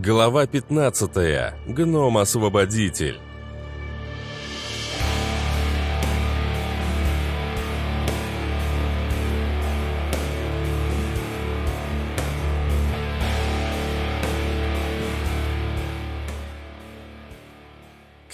Глава 15. Гном-освободитель.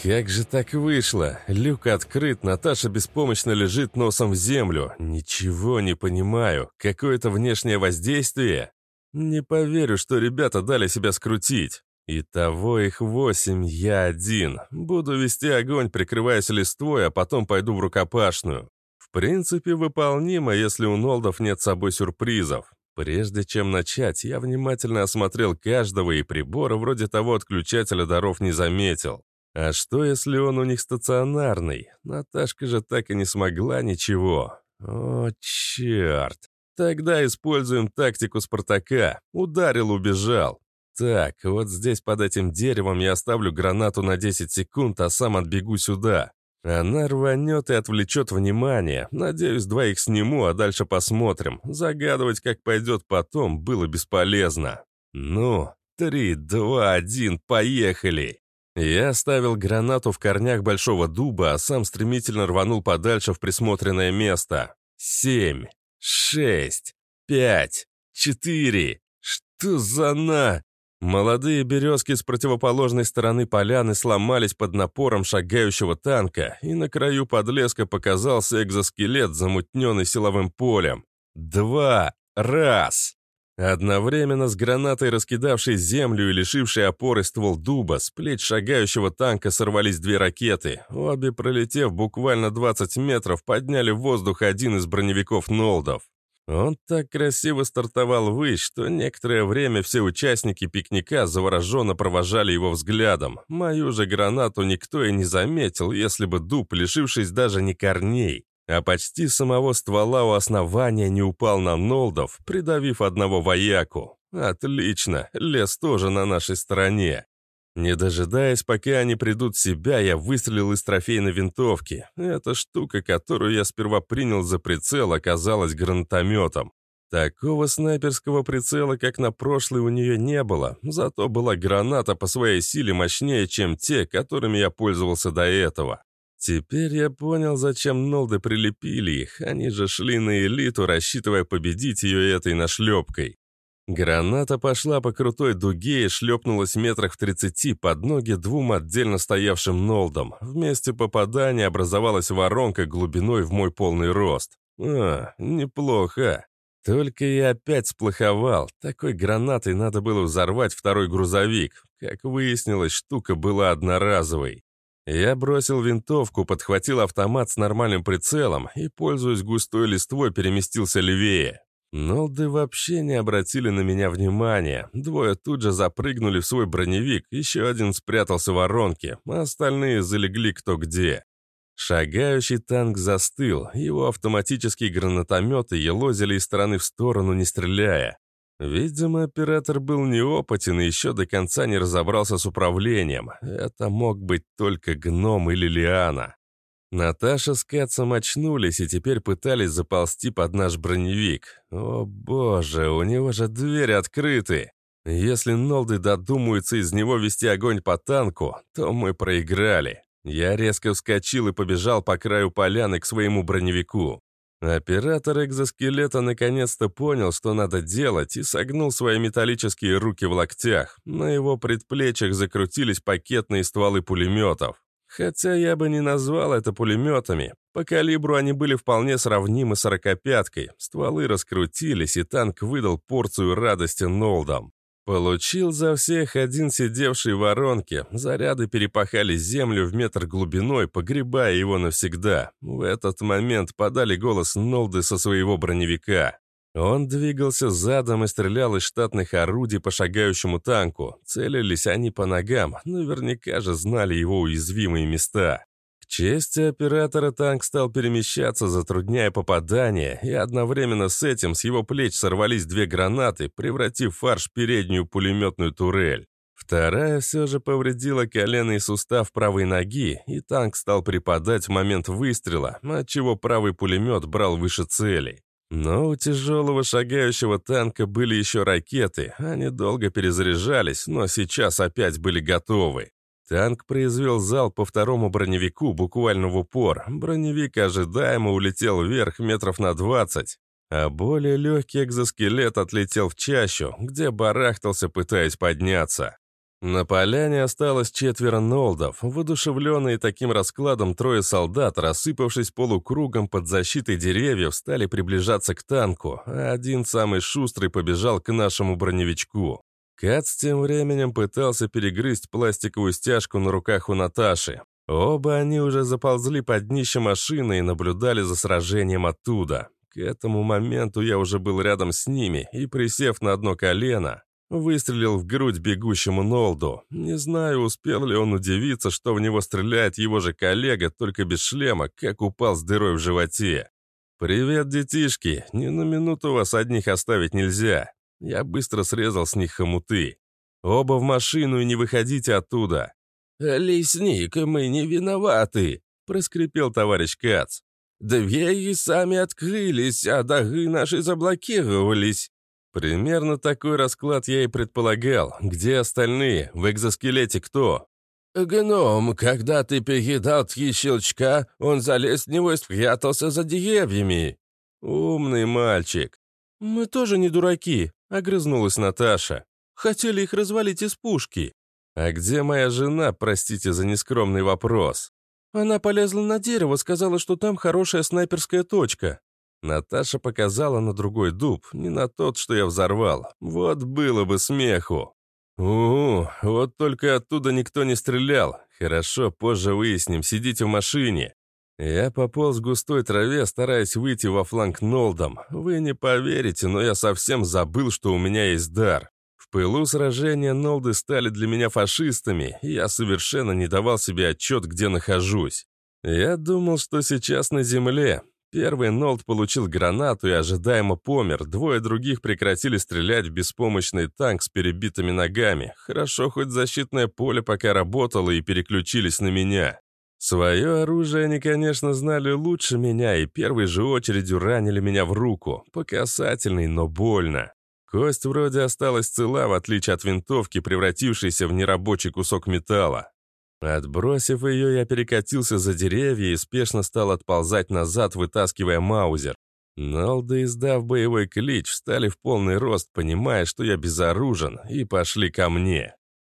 Как же так вышло? Люк открыт, Наташа беспомощно лежит носом в землю. Ничего не понимаю. Какое-то внешнее воздействие? Не поверю, что ребята дали себя скрутить. Итого их восемь, я один. Буду вести огонь, прикрываясь листвой, а потом пойду в рукопашную. В принципе, выполнимо, если у Нолдов нет с собой сюрпризов. Прежде чем начать, я внимательно осмотрел каждого и прибора вроде того отключателя даров не заметил. А что, если он у них стационарный? Наташка же так и не смогла ничего. О, черт. Тогда используем тактику Спартака. Ударил, убежал. Так, вот здесь под этим деревом я оставлю гранату на 10 секунд, а сам отбегу сюда. Она рванет и отвлечет внимание. Надеюсь, двоих сниму, а дальше посмотрим. Загадывать, как пойдет потом, было бесполезно. Ну, три, два, один, поехали! Я оставил гранату в корнях большого дуба, а сам стремительно рванул подальше в присмотренное место. Семь, шесть, пять, четыре. Что за на... Молодые березки с противоположной стороны поляны сломались под напором шагающего танка, и на краю подлеска показался экзоскелет, замутненный силовым полем. Два. Раз. Одновременно с гранатой, раскидавшей землю и лишившей опоры ствол дуба, с плеч шагающего танка сорвались две ракеты. Обе, пролетев буквально 20 метров, подняли в воздух один из броневиков Нолдов. Он так красиво стартовал выше, что некоторое время все участники пикника завороженно провожали его взглядом. Мою же гранату никто и не заметил, если бы дуб, лишившись даже не корней, а почти самого ствола у основания не упал на Нолдов, придавив одного вояку. Отлично, лес тоже на нашей стороне. Не дожидаясь, пока они придут в себя, я выстрелил из трофейной винтовки. Эта штука, которую я сперва принял за прицел, оказалась гранатометом. Такого снайперского прицела, как на прошлый, у нее не было, зато была граната по своей силе мощнее, чем те, которыми я пользовался до этого. Теперь я понял, зачем Нолды прилепили их. Они же шли на элиту, рассчитывая победить ее этой нашлепкой. Граната пошла по крутой дуге и шлепнулась метрах в тридцати под ноги двум отдельно стоявшим Нолдам. В месте попадания образовалась воронка глубиной в мой полный рост. А, неплохо. Только я опять сплоховал. Такой гранатой надо было взорвать второй грузовик. Как выяснилось, штука была одноразовой. Я бросил винтовку, подхватил автомат с нормальным прицелом и, пользуясь густой листвой, переместился левее. Нолды вообще не обратили на меня внимания. Двое тут же запрыгнули в свой броневик, еще один спрятался в воронке, а остальные залегли кто где. Шагающий танк застыл, его автоматические гранатометы елозили из стороны в сторону, не стреляя. Видимо, оператор был неопытен и еще до конца не разобрался с управлением. Это мог быть только гном или лиана. Наташа с Кэтсом очнулись и теперь пытались заползти под наш броневик. О боже, у него же двери открыты. Если Нолды додумаются из него вести огонь по танку, то мы проиграли. Я резко вскочил и побежал по краю поляны к своему броневику. Оператор экзоскелета наконец-то понял, что надо делать, и согнул свои металлические руки в локтях. На его предплечьях закрутились пакетные стволы пулеметов. Хотя я бы не назвал это пулеметами. По калибру они были вполне сравнимы с сорокопяткой. Стволы раскрутились, и танк выдал порцию радости Нолдам. Получил за всех один сидевший в воронке. Заряды перепахали землю в метр глубиной, погребая его навсегда. В этот момент подали голос Нолды со своего броневика. Он двигался задом и стрелял из штатных орудий по шагающему танку. Целились они по ногам, наверняка же знали его уязвимые места. К чести оператора танк стал перемещаться, затрудняя попадание, и одновременно с этим с его плеч сорвались две гранаты, превратив фарш в переднюю пулеметную турель. Вторая все же повредила коленный сустав правой ноги, и танк стал припадать в момент выстрела, отчего правый пулемет брал выше цели. Но у тяжелого шагающего танка были еще ракеты. Они долго перезаряжались, но сейчас опять были готовы. Танк произвел зал по второму броневику буквально в упор. Броневик ожидаемо улетел вверх метров на 20, а более легкий экзоскелет отлетел в чащу, где барахтался, пытаясь подняться. На поляне осталось четверо нолдов. Воодушевленные таким раскладом трое солдат, рассыпавшись полукругом под защитой деревьев, стали приближаться к танку, а один самый шустрый побежал к нашему броневичку. Кац тем временем пытался перегрызть пластиковую стяжку на руках у Наташи. Оба они уже заползли под днище машины и наблюдали за сражением оттуда. К этому моменту я уже был рядом с ними и, присев на одно колено, Выстрелил в грудь бегущему Нолду. Не знаю, успел ли он удивиться, что в него стреляет его же коллега, только без шлема, как упал с дырой в животе. «Привет, детишки! Ни на минуту вас одних оставить нельзя!» Я быстро срезал с них хомуты. «Оба в машину и не выходите оттуда!» «Лесник, мы не виноваты!» — проскрипел товарищ Кац. «Двери сами открылись, а доры наши заблокировались. Примерно такой расклад я и предполагал. Где остальные? В экзоскелете кто? «Гном, когда ты передал три щелчка, он залез в него и спрятался за деревьями». «Умный мальчик». «Мы тоже не дураки», — огрызнулась Наташа. «Хотели их развалить из пушки». «А где моя жена, простите за нескромный вопрос?» Она полезла на дерево, сказала, что там хорошая снайперская точка. Наташа показала на другой дуб, не на тот, что я взорвал. Вот было бы смеху. у вот только оттуда никто не стрелял. Хорошо, позже выясним, сидите в машине. Я пополз в густой траве, стараясь выйти во фланг Нолдом. Вы не поверите, но я совсем забыл, что у меня есть дар. В пылу сражения Нолды стали для меня фашистами, и я совершенно не давал себе отчет, где нахожусь. Я думал, что сейчас на земле, Первый Нолд получил гранату и ожидаемо помер, двое других прекратили стрелять в беспомощный танк с перебитыми ногами. Хорошо, хоть защитное поле пока работало и переключились на меня. Свое оружие они, конечно, знали лучше меня и первой же очередью ранили меня в руку. По касательной, но больно. Кость вроде осталась цела, в отличие от винтовки, превратившейся в нерабочий кусок металла. Отбросив ее, я перекатился за деревья и спешно стал отползать назад, вытаскивая маузер. Нолды, издав боевой клич, встали в полный рост, понимая, что я безоружен, и пошли ко мне.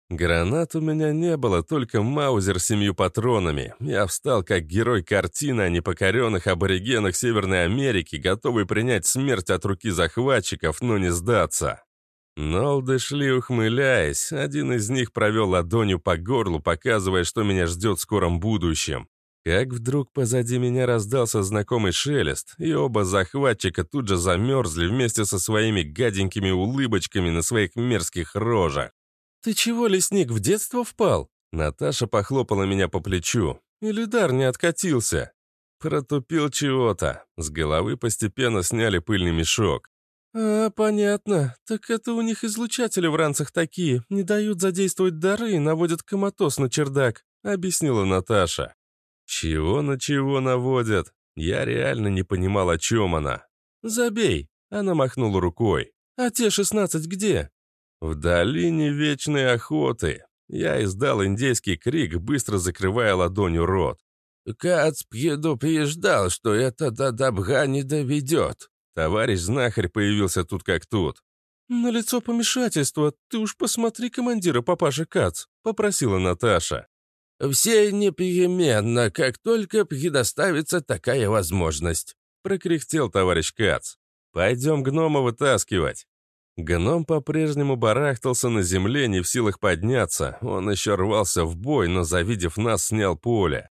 Гранат у меня не было, только маузер с семью патронами. Я встал как герой картины о непокоренных аборигенах Северной Америки, готовый принять смерть от руки захватчиков, но не сдаться. Нолды шли ухмыляясь, один из них провел ладонью по горлу, показывая, что меня ждет в скором будущем. Как вдруг позади меня раздался знакомый шелест, и оба захватчика тут же замерзли вместе со своими гаденькими улыбочками на своих мерзких рожах. «Ты чего, лесник, в детство впал?» Наташа похлопала меня по плечу. «Или дар не откатился?» Протупил чего-то. С головы постепенно сняли пыльный мешок. «А, понятно. Так это у них излучатели в ранцах такие. Не дают задействовать дары и наводят коматоз на чердак», — объяснила Наташа. «Чего на чего наводят? Я реально не понимал, о чем она». «Забей», — она махнула рукой. «А те шестнадцать где?» «В долине вечной охоты». Я издал индейский крик, быстро закрывая ладонью рот. «Кац предупреждал, что это до добра не доведет», Товарищ знахарь появился тут как тут. «На лицо помешательство. Ты уж посмотри командира папаша Кац», — попросила Наташа. «Все непременно, как только предоставится такая возможность», — прокряхтел товарищ Кац. «Пойдем гнома вытаскивать». Гном по-прежнему барахтался на земле, не в силах подняться. Он еще рвался в бой, но, завидев нас, снял поле.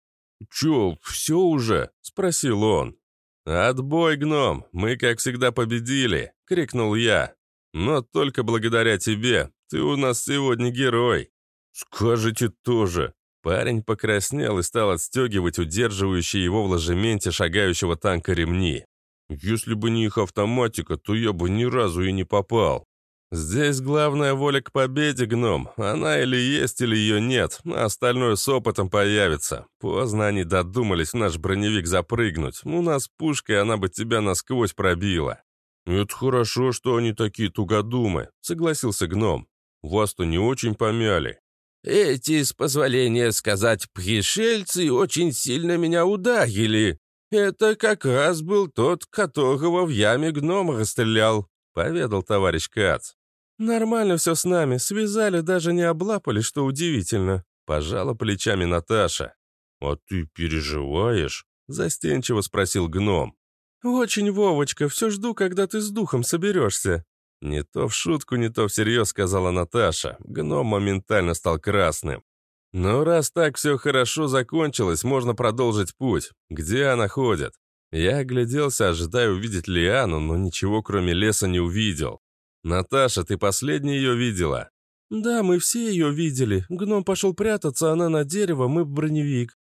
«Че, все уже?» — спросил он. «Отбой, гном! Мы, как всегда, победили!» — крикнул я. «Но только благодаря тебе. Ты у нас сегодня герой!» «Скажете тоже!» Парень покраснел и стал отстегивать удерживающие его в ложементе шагающего танка ремни. «Если бы не их автоматика, то я бы ни разу и не попал». «Здесь главная воля к победе, гном. Она или есть, или ее нет, остальное с опытом появится. Поздно они додумались в наш броневик запрыгнуть. У нас пушка, и она бы тебя насквозь пробила». «Это хорошо, что они такие тугодумы», — согласился гном. «Вас-то не очень помяли». «Эти, с позволения сказать, пришельцы очень сильно меня ударили. Это как раз был тот, которого в яме гном расстрелял», — поведал товарищ Кац. «Нормально все с нами, связали, даже не облапали, что удивительно», — пожала плечами Наташа. «А ты переживаешь?» — застенчиво спросил гном. «Очень, Вовочка, все жду, когда ты с духом соберешься». Не то в шутку, не то всерьез, сказала Наташа. Гном моментально стал красным. «Ну, раз так все хорошо закончилось, можно продолжить путь. Где она ходит?» Я огляделся, ожидая увидеть Лиану, но ничего кроме леса не увидел. «Наташа, ты последняя ее видела?» «Да, мы все ее видели. Гном пошел прятаться, она на дерево, мы в броневик».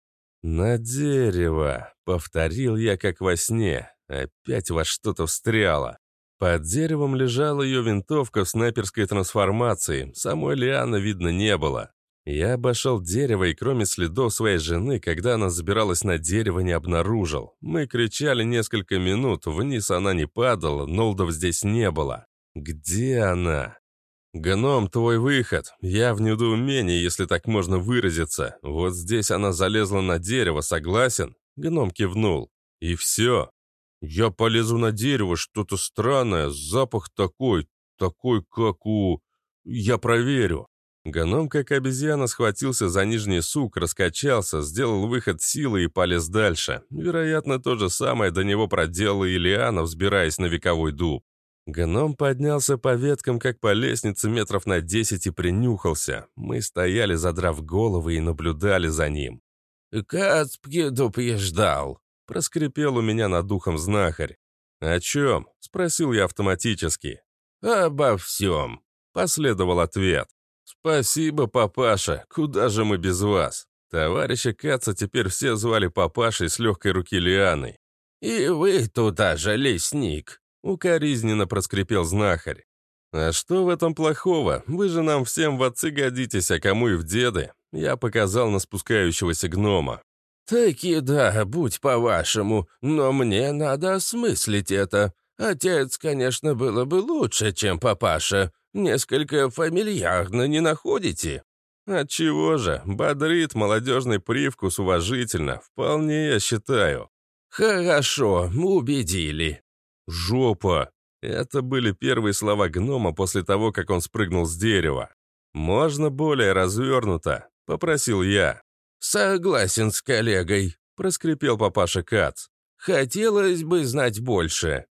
«На дерево», — повторил я как во сне. Опять во что-то встряло. Под деревом лежала ее винтовка в снайперской трансформации. Самой Лианы видно не было. Я обошел дерево и кроме следов своей жены, когда она забиралась на дерево, не обнаружил. Мы кричали несколько минут, вниз она не падала, Нолдов здесь не было. Где она? «Гном, твой выход. Я в недоумении, если так можно выразиться. Вот здесь она залезла на дерево, согласен?» Гном кивнул. «И все. Я полезу на дерево, что-то странное, запах такой, такой, как у... Я проверю». Гном, как обезьяна, схватился за нижний сук, раскачался, сделал выход силы и полез дальше. Вероятно, то же самое до него проделала Ильяна, взбираясь на вековой дуб. Гном поднялся по веткам, как по лестнице, метров на десять и принюхался. Мы стояли, задрав головы, и наблюдали за ним. «Кац предупреждал», — проскрипел у меня над духом знахарь. «О чем?» — спросил я автоматически. «Обо всем», — последовал ответ. «Спасибо, папаша. Куда же мы без вас?» Товарища Каца теперь все звали папашей с легкой руки Лианой. «И вы туда же, лесник», Укоризненно проскрипел знахарь. «А что в этом плохого? Вы же нам всем в отцы годитесь, а кому и в деды». Я показал на спускающегося гнома. «Таки да, будь по-вашему, но мне надо осмыслить это. Отец, конечно, было бы лучше, чем папаша. Несколько фамильярно не находите?» «Отчего же? Бодрит молодежный привкус уважительно. Вполне, я считаю». «Хорошо, убедили. «Жопа!» Это были первые слова гнома после того, как он спрыгнул с дерева. «Можно более развернуто?» — попросил я. «Согласен с коллегой», — проскрипел папаша Кац. «Хотелось бы знать больше».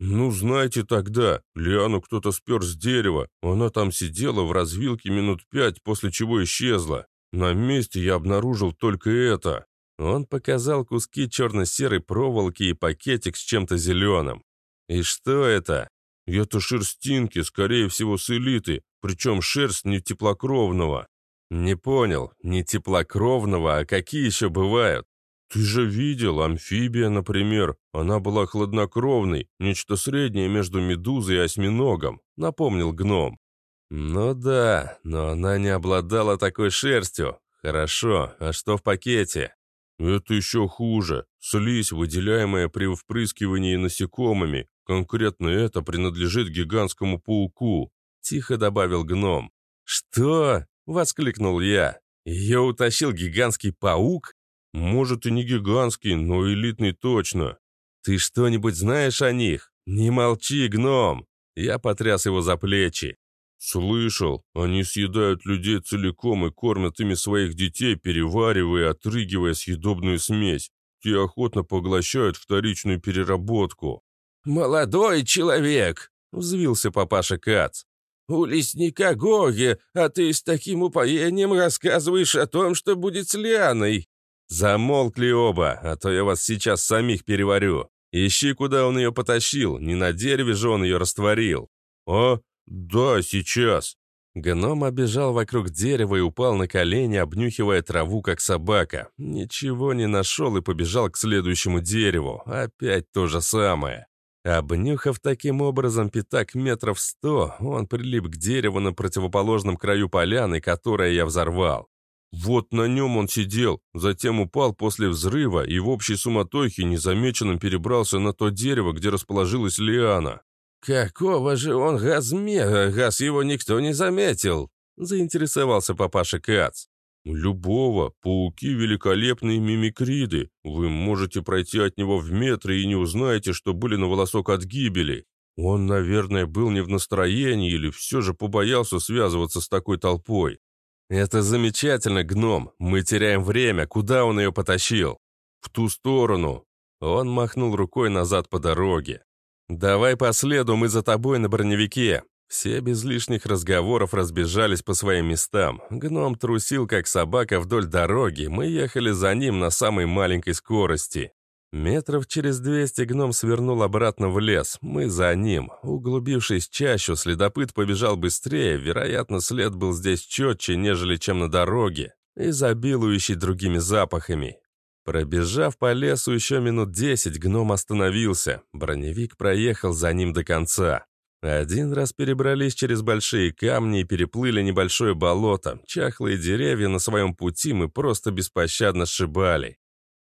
«Ну, знаете тогда, Лиану кто-то спер с дерева. Она там сидела в развилке минут пять, после чего исчезла. На месте я обнаружил только это». Он показал куски черно-серой проволоки и пакетик с чем-то зеленым. «И что это?» «Это шерстинки, скорее всего, с элиты, причем шерсть не теплокровного». «Не понял, не теплокровного, а какие еще бывают?» «Ты же видел, амфибия, например. Она была хладнокровной, нечто среднее между медузой и осьминогом», — напомнил гном. «Ну да, но она не обладала такой шерстью. Хорошо, а что в пакете?» «Это еще хуже. Слизь, выделяемая при впрыскивании насекомыми. Конкретно это принадлежит гигантскому пауку», — тихо добавил гном. «Что?» — воскликнул я. «Ее утащил гигантский паук?» «Может, и не гигантский, но элитный точно». «Ты что-нибудь знаешь о них?» «Не молчи, гном!» Я потряс его за плечи. «Слышал, они съедают людей целиком и кормят ими своих детей, переваривая и отрыгивая съедобную смесь. Те охотно поглощают вторичную переработку. «Молодой человек!» — взвился папаша Кац. «У лесника Гоги, а ты с таким упоением рассказываешь о том, что будет с Лианой!» «Замолкли оба, а то я вас сейчас самих переварю. Ищи, куда он ее потащил, не на дереве же он ее растворил». «О, да, сейчас». Гном обежал вокруг дерева и упал на колени, обнюхивая траву, как собака. Ничего не нашел и побежал к следующему дереву. Опять то же самое. Обнюхав таким образом пятак метров сто, он прилип к дереву на противоположном краю поляны, которое я взорвал. Вот на нем он сидел, затем упал после взрыва и в общей суматохе незамеченным перебрался на то дерево, где расположилась Лиана. «Какого же он газмера, газ его никто не заметил?» заинтересовался папаша Кац. «Любого. Пауки — великолепные мимикриды. Вы можете пройти от него в метры и не узнаете, что были на волосок от гибели. Он, наверное, был не в настроении или все же побоялся связываться с такой толпой. «Это замечательно, гном. Мы теряем время. Куда он ее потащил?» «В ту сторону». Он махнул рукой назад по дороге. «Давай по следу, мы за тобой на броневике». Все без лишних разговоров разбежались по своим местам. Гном трусил, как собака, вдоль дороги. Мы ехали за ним на самой маленькой скорости. Метров через двести гном свернул обратно в лес. Мы за ним. Углубившись чащу, следопыт побежал быстрее. Вероятно, след был здесь четче, нежели чем на дороге, изобилующий другими запахами. Пробежав по лесу еще минут десять, гном остановился. Броневик проехал за ним до конца. Один раз перебрались через большие камни и переплыли небольшое болото. Чахлые деревья на своем пути мы просто беспощадно сшибали.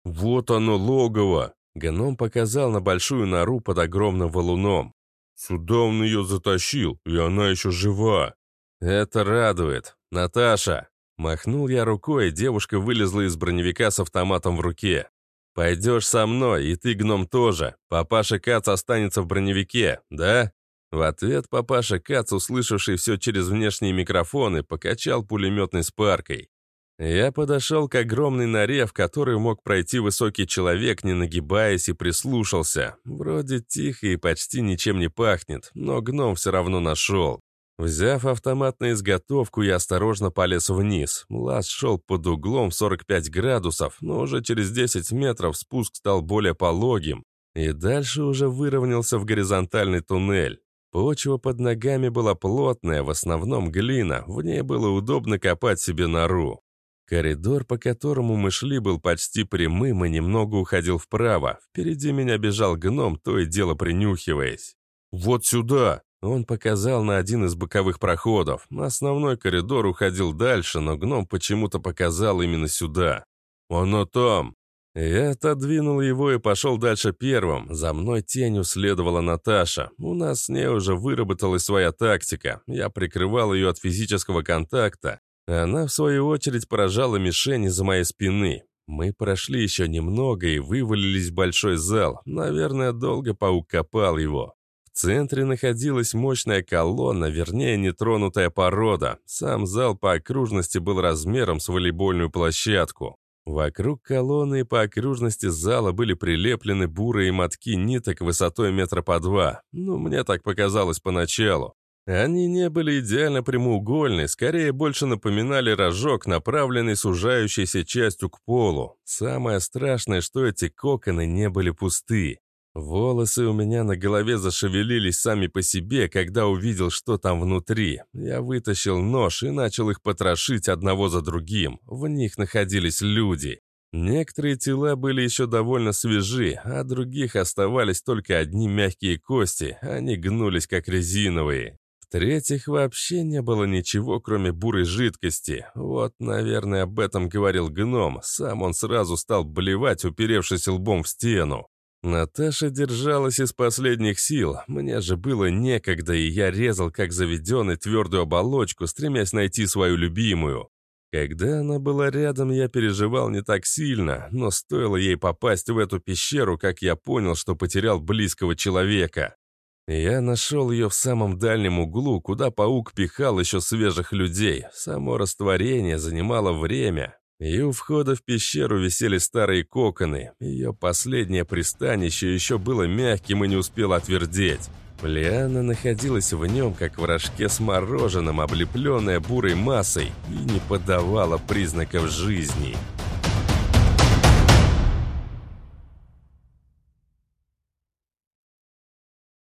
«Вот оно, логово!» Гном показал на большую нору под огромным валуном. «Сюда он ее затащил, и она еще жива!» «Это радует! Наташа!» Махнул я рукой, и девушка вылезла из броневика с автоматом в руке. «Пойдешь со мной, и ты, гном, тоже. Папаша Кац останется в броневике, да?» В ответ папаша Кац, услышавший все через внешние микрофоны, покачал пулеметной спаркой. Я подошел к огромной норе, в которую мог пройти высокий человек, не нагибаясь, и прислушался. Вроде тихо и почти ничем не пахнет, но гном все равно нашел. Взяв автомат на изготовку, я осторожно полез вниз. Лаз шел под углом в 45 градусов, но уже через 10 метров спуск стал более пологим, и дальше уже выровнялся в горизонтальный туннель. Почва под ногами была плотная, в основном глина, в ней было удобно копать себе нору. Коридор, по которому мы шли, был почти прямым и немного уходил вправо. Впереди меня бежал гном, то и дело принюхиваясь. «Вот сюда!» Он показал на один из боковых проходов. Основной коридор уходил дальше, но гном почему-то показал именно сюда. «Оно там!» Я отодвинул его и пошел дальше первым. За мной тенью следовала Наташа. У нас с ней уже выработалась своя тактика. Я прикрывал ее от физического контакта, она, в свою очередь, поражала мишени за моей спины. Мы прошли еще немного и вывалились в большой зал. Наверное, долго паук копал его. В центре находилась мощная колонна, вернее, нетронутая порода. Сам зал по окружности был размером с волейбольную площадку. Вокруг колонны и по окружности зала были прилеплены бурые мотки ниток высотой метра по два. Ну, мне так показалось поначалу. Они не были идеально прямоугольны, скорее больше напоминали рожок, направленный сужающейся частью к полу. Самое страшное, что эти коконы не были пусты. Волосы у меня на голове зашевелились сами по себе, когда увидел, что там внутри. Я вытащил нож и начал их потрошить одного за другим. В них находились люди. Некоторые тела были еще довольно свежи, а других оставались только одни мягкие кости, они гнулись как резиновые. В-третьих, вообще не было ничего, кроме бурой жидкости. Вот, наверное, об этом говорил гном. Сам он сразу стал блевать, уперевшись лбом в стену. Наташа держалась из последних сил. Мне же было некогда, и я резал, как заведенный, твердую оболочку, стремясь найти свою любимую. Когда она была рядом, я переживал не так сильно, но стоило ей попасть в эту пещеру, как я понял, что потерял близкого человека. Я нашел ее в самом дальнем углу, куда паук пихал еще свежих людей. Само растворение занимало время. И у входа в пещеру висели старые коконы. Ее последнее пристанище еще было мягким и не успело отвердеть. Лиана находилась в нем, как в рожке с мороженым, облепленная бурой массой, и не подавала признаков жизни.